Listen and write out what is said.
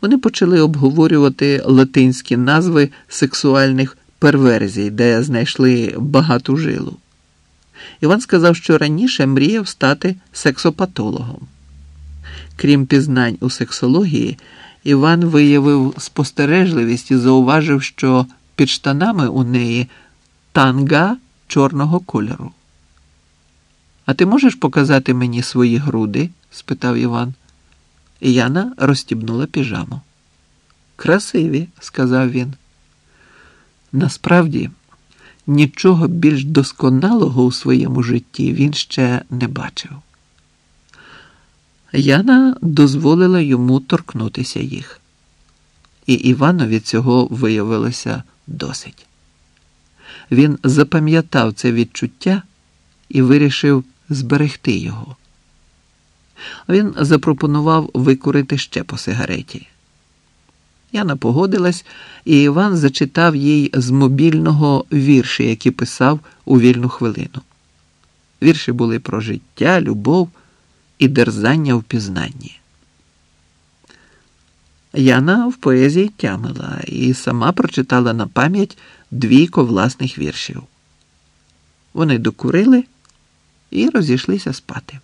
Вони почали обговорювати латинські назви сексуальних перверзій, де знайшли багату жилу. Іван сказав, що раніше мріяв стати сексопатологом. Крім пізнань у сексології, Іван виявив спостережливість і зауважив, що під штанами у неї танга чорного кольору. А ти можеш показати мені свої груди? спитав Іван. Яна розстібнула піжаму. Красиві, сказав він. Насправді, нічого більш досконалого у своєму житті він ще не бачив. Яна дозволила йому торкнутися їх, і Іванові цього виявилося досить. Він запам'ятав це відчуття і вирішив зберегти його. Він запропонував викурити ще по сигареті. Яна погодилась, і Іван зачитав їй з мобільного вірші, які писав у вільну хвилину. Вірші були про життя, любов і дерзання в пізнанні. Яна в поезії тямила і сама прочитала на пам'ять двійко власних віршів. Вони докурили і розійшлися спати.